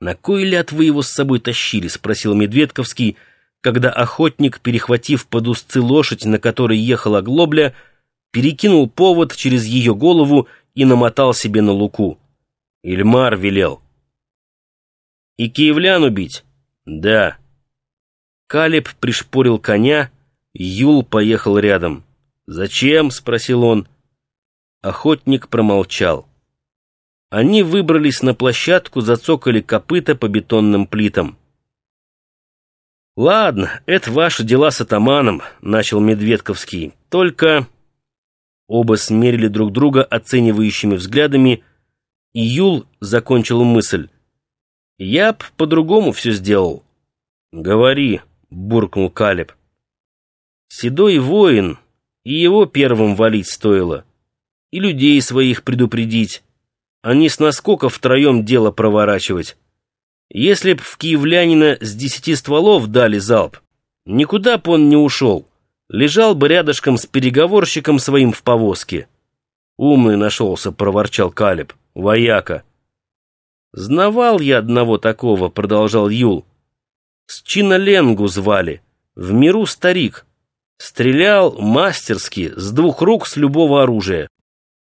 «На кой ляд вы его с собой тащили?» — спросил Медведковский, когда охотник, перехватив под узцы лошадь, на которой ехала глобля, перекинул повод через ее голову и намотал себе на луку. Ильмар велел. «И киевлян убить?» «Да». Калиб пришпорил коня, Юл поехал рядом. «Зачем?» — спросил он. Охотник промолчал. Они выбрались на площадку, зацокали копыта по бетонным плитам. «Ладно, это ваши дела с атаманом», — начал Медведковский. «Только...» Оба смерили друг друга оценивающими взглядами, и Юл закончил мысль. «Я б по-другому все сделал». «Говори», — буркнул Калеб. «Седой воин, и его первым валить стоило, и людей своих предупредить, а не с наскока втроем дело проворачивать. Если б в киевлянина с десяти стволов дали залп, никуда б он не ушел, лежал бы рядышком с переговорщиком своим в повозке. «Умный нашелся», — проворчал Калиб, — «вояка». «Знавал я одного такого», — продолжал Юл. «С Чиноленгу звали, в миру старик. Стрелял мастерски, с двух рук с любого оружия.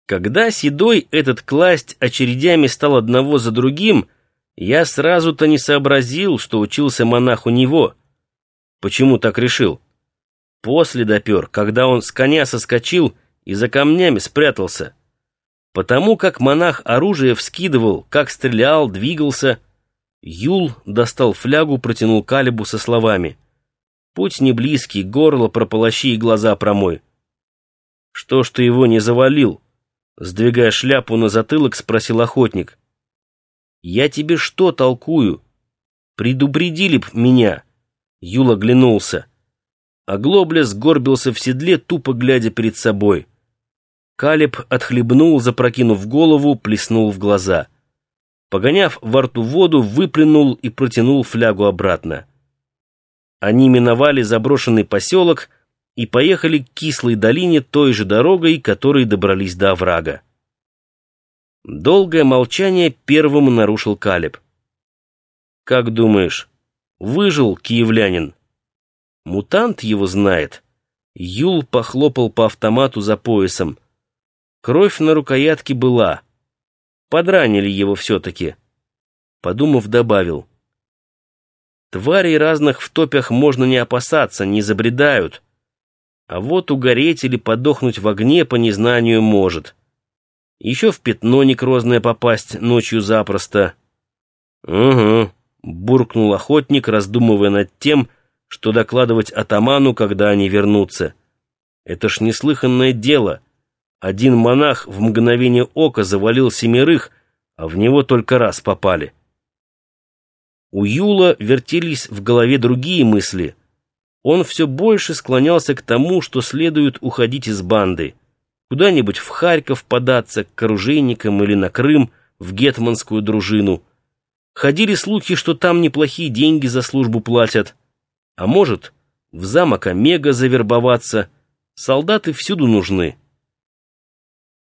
Когда Седой этот класть очередями стал одного за другим, я сразу-то не сообразил, что учился монах у него. Почему так решил? После допер, когда он с коня соскочил и за камнями спрятался. Потому как монах оружие вскидывал, как стрелял, двигался. Юл достал флягу, протянул Калибу со словами. «Путь не близкий, горло прополощи и глаза промой». «Что ж ты его не завалил?» Сдвигая шляпу на затылок, спросил охотник. «Я тебе что толкую? Предупредили б меня!» Юл оглянулся. А Глобля сгорбился в седле, тупо глядя перед собой. Калиб отхлебнул, запрокинув голову, плеснул в глаза. Погоняв во рту воду, выплюнул и протянул флягу обратно. Они миновали заброшенный поселок — и поехали к кислой долине той же дорогой, которой добрались до оврага. Долгое молчание первым нарушил Калиб. «Как думаешь, выжил киевлянин?» «Мутант его знает». Юл похлопал по автомату за поясом. Кровь на рукоятке была. Подранили его все-таки. Подумав, добавил. Тварей разных в топях можно не опасаться, не забредают. А вот угореть или подохнуть в огне по незнанию может. Еще в пятно некрозное попасть ночью запросто. «Угу», — буркнул охотник, раздумывая над тем, что докладывать атаману, когда они вернутся. «Это ж неслыханное дело. Один монах в мгновение ока завалил семерых, а в него только раз попали». У Юла вертелись в голове другие мысли — он все больше склонялся к тому, что следует уходить из банды, куда-нибудь в Харьков податься, к оружейникам или на Крым, в гетманскую дружину. Ходили слухи, что там неплохие деньги за службу платят. А может, в замок Омега завербоваться. Солдаты всюду нужны.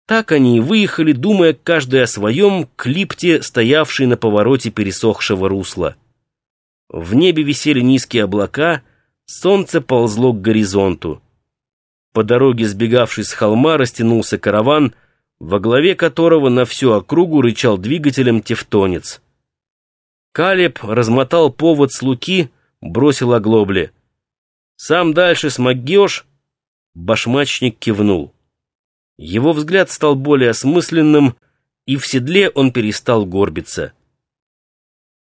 Так они и выехали, думая каждый о своем клипте, стоявшей на повороте пересохшего русла. В небе висели низкие облака — Солнце ползло к горизонту. По дороге, сбегавшей с холма, растянулся караван, во главе которого на всю округу рычал двигателем тевтонец. Калеб размотал повод с луки, бросил оглобли. «Сам дальше смогешь?» Башмачник кивнул. Его взгляд стал более осмысленным, и в седле он перестал горбиться.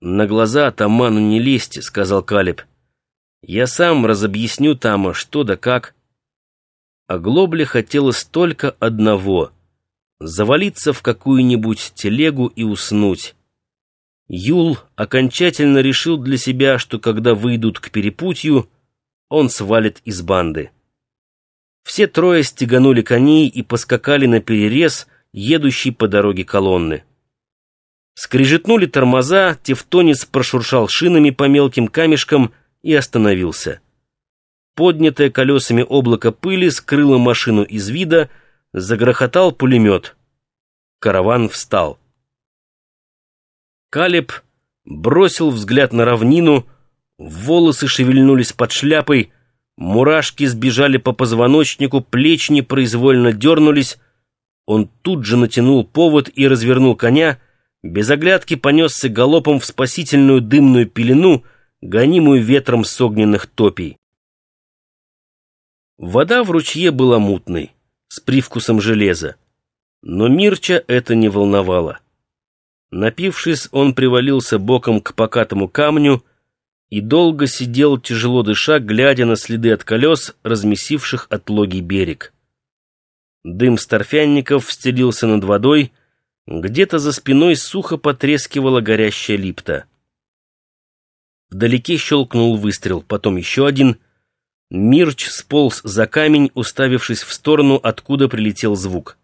«На глаза атаману не лезьте», — сказал Калеб. Я сам разобъясню Тама, что да как. А Глобле хотелось только одного — завалиться в какую-нибудь телегу и уснуть. Юл окончательно решил для себя, что когда выйдут к перепутью, он свалит из банды. Все трое стеганули коней и поскакали на перерез, едущий по дороге колонны. Скрежетнули тормоза, тевтонец прошуршал шинами по мелким камешкам — и остановился. Поднятое колесами облако пыли скрыло машину из вида, загрохотал пулемет. Караван встал. Калиб бросил взгляд на равнину, волосы шевельнулись под шляпой, мурашки сбежали по позвоночнику, плечи непроизвольно дернулись. Он тут же натянул повод и развернул коня, без оглядки понесся галопом в спасительную дымную пелену, гонимую ветром с огненных топий. Вода в ручье была мутной, с привкусом железа. Но Мирча это не волновало. Напившись, он привалился боком к покатому камню и долго сидел, тяжело дыша, глядя на следы от колес, размесивших отлогий берег. Дым старфянников стелился над водой, где-то за спиной сухо потрескивала горящая липта. Вдалеке щелкнул выстрел, потом еще один. Мирч сполз за камень, уставившись в сторону, откуда прилетел звук.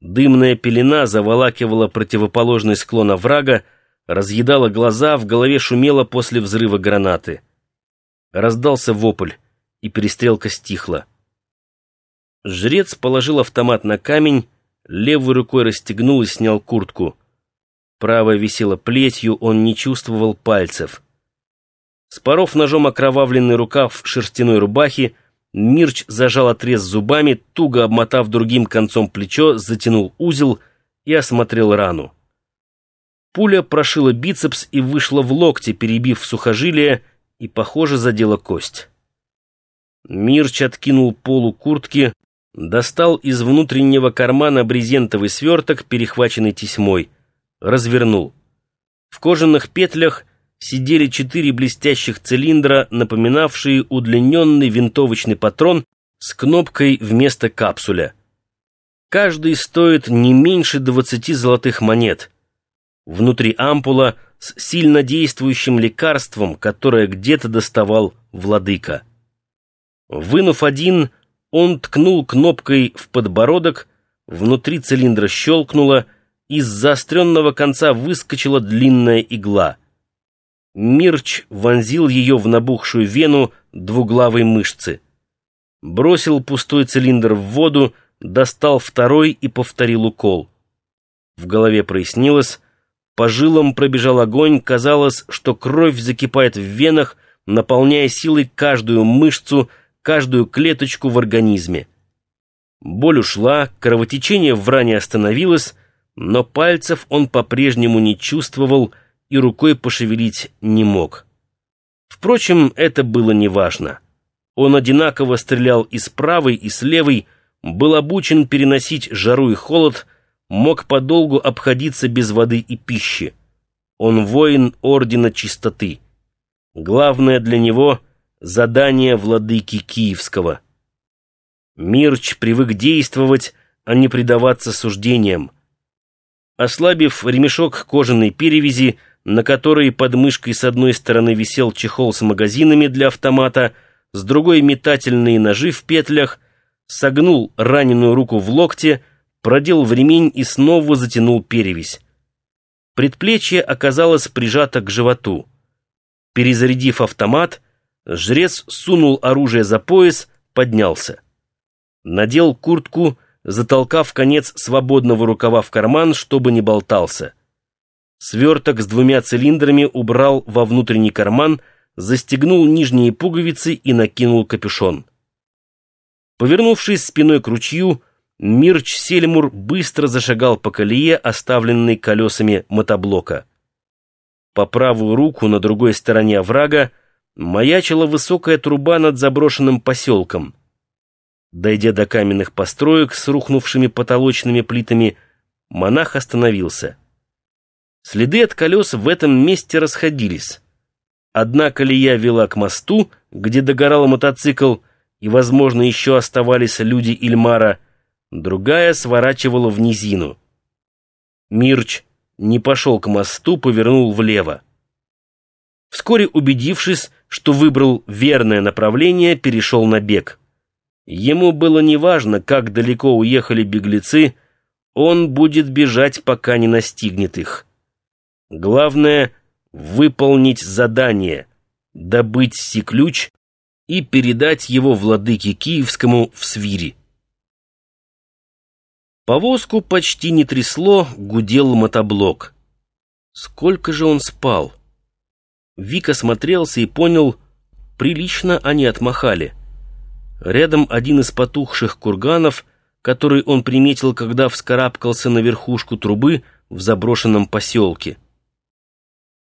Дымная пелена заволакивала противоположный склон оврага, разъедала глаза, в голове шумело после взрыва гранаты. Раздался вопль, и перестрелка стихла. Жрец положил автомат на камень, левой рукой расстегнул и снял куртку. Правая висела плетью, он не чувствовал пальцев. Споров ножом окровавленный рукав шерстяной рубахи, Мирч зажал отрез зубами, туго обмотав другим концом плечо, затянул узел и осмотрел рану. Пуля прошила бицепс и вышла в локте, перебив сухожилие, и, похоже, задела кость. Мирч откинул полу куртки, достал из внутреннего кармана брезентовый сверток, перехваченный тесьмой, развернул. В кожаных петлях сидели четыре блестящих цилиндра, напоминавшие удлиненный винтовочный патрон с кнопкой вместо капсуля. Каждый стоит не меньше двадцати золотых монет. Внутри ампула с сильно действующим лекарством, которое где-то доставал владыка. Вынув один, он ткнул кнопкой в подбородок, внутри цилиндра щелкнуло, из заостренного конца выскочила длинная игла — Мирч вонзил ее в набухшую вену двуглавой мышцы. Бросил пустой цилиндр в воду, достал второй и повторил укол. В голове прояснилось, по жилам пробежал огонь, казалось, что кровь закипает в венах, наполняя силой каждую мышцу, каждую клеточку в организме. Боль ушла, кровотечение в ране остановилось, но пальцев он по-прежнему не чувствовал, и рукой пошевелить не мог. Впрочем, это было неважно. Он одинаково стрелял и с правой, и с левой, был обучен переносить жару и холод, мог подолгу обходиться без воды и пищи. Он воин Ордена Чистоты. Главное для него — задание владыки Киевского. Мирч привык действовать, а не предаваться суждениям. Ослабив ремешок кожаной перевязи, на которой под мышкой с одной стороны висел чехол с магазинами для автомата, с другой метательные ножи в петлях, согнул раненую руку в локте, продел в ремень и снова затянул перевязь. Предплечье оказалось прижато к животу. Перезарядив автомат, жрец сунул оружие за пояс, поднялся. Надел куртку, затолкав конец свободного рукава в карман, чтобы не болтался. Сверток с двумя цилиндрами убрал во внутренний карман, застегнул нижние пуговицы и накинул капюшон. Повернувшись спиной к ручью, Мирч Сельмур быстро зашагал по колее, оставленной колесами мотоблока. По правую руку на другой стороне оврага маячила высокая труба над заброшенным поселком. Дойдя до каменных построек с рухнувшими потолочными плитами, монах остановился — Следы от колес в этом месте расходились. Одна колея вела к мосту, где догорал мотоцикл, и, возможно, еще оставались люди Ильмара, другая сворачивала в низину. Мирч не пошел к мосту, повернул влево. Вскоре убедившись, что выбрал верное направление, перешел на бег. Ему было неважно, как далеко уехали беглецы, он будет бежать, пока не настигнет их. Главное — выполнить задание, добыть си-ключ и передать его владыке Киевскому в свире. Повозку почти не трясло, гудел мотоблок. Сколько же он спал? Вик осмотрелся и понял, прилично они отмахали. Рядом один из потухших курганов, который он приметил, когда вскарабкался на верхушку трубы в заброшенном поселке.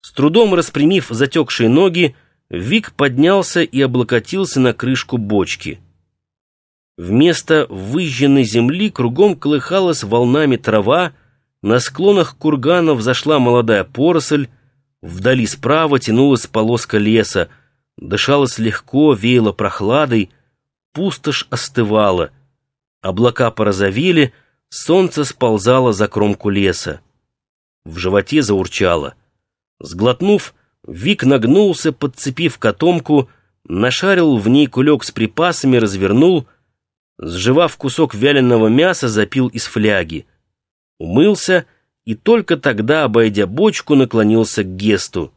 С трудом распрямив затекшие ноги, Вик поднялся и облокотился на крышку бочки. Вместо выжженной земли кругом колыхалась волнами трава, на склонах курганов зашла молодая поросль, вдали справа тянулась полоска леса, дышалось легко, веяло прохладой, пустошь остывала, облака порозовели, солнце сползало за кромку леса. В животе заурчало. Сглотнув, Вик нагнулся, подцепив котомку, нашарил в ней кулек с припасами, развернул, сживав кусок вяленого мяса, запил из фляги. Умылся и только тогда, обойдя бочку, наклонился к Гесту.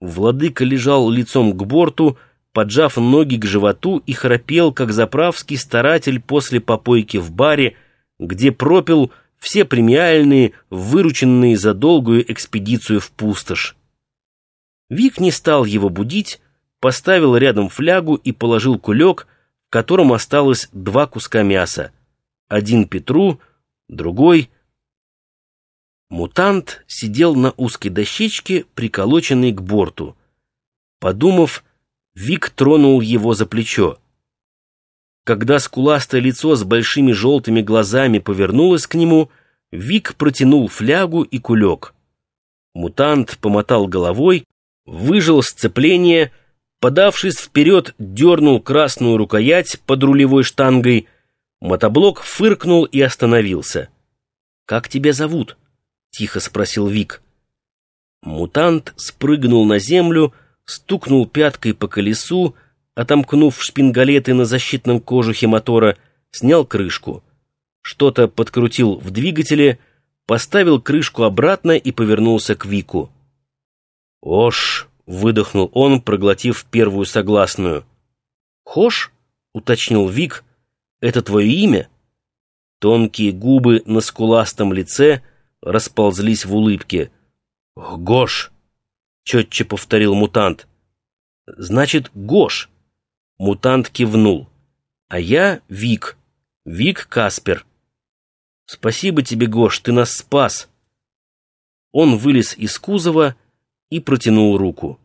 Владыка лежал лицом к борту, поджав ноги к животу и храпел, как заправский старатель после попойки в баре, где пропил все премиальные, вырученные за долгую экспедицию в пустошь. Вик не стал его будить, поставил рядом флягу и положил кулек, в котором осталось два куска мяса. Один Петру, другой... Мутант сидел на узкой дощечке, приколоченной к борту. Подумав, Вик тронул его за плечо. Когда скуластое лицо с большими желтыми глазами повернулось к нему, Вик протянул флягу и кулек. Мутант помотал головой, выжил сцепление, подавшись вперед, дернул красную рукоять под рулевой штангой. Мотоблок фыркнул и остановился. «Как тебя зовут?» — тихо спросил Вик. Мутант спрыгнул на землю, стукнул пяткой по колесу, отомкнув шпингалеты на защитном кожухе мотора, снял крышку. Что-то подкрутил в двигателе, поставил крышку обратно и повернулся к Вику. «Ош!» — выдохнул он, проглотив первую согласную. «Хош?» — уточнил Вик. «Это твое имя?» Тонкие губы на скуластом лице расползлись в улыбке. «Гош!» — четче повторил мутант. «Значит, Гош!» Мутант кивнул. «А я Вик. Вик Каспер. Спасибо тебе, Гош, ты нас спас!» Он вылез из кузова и протянул руку.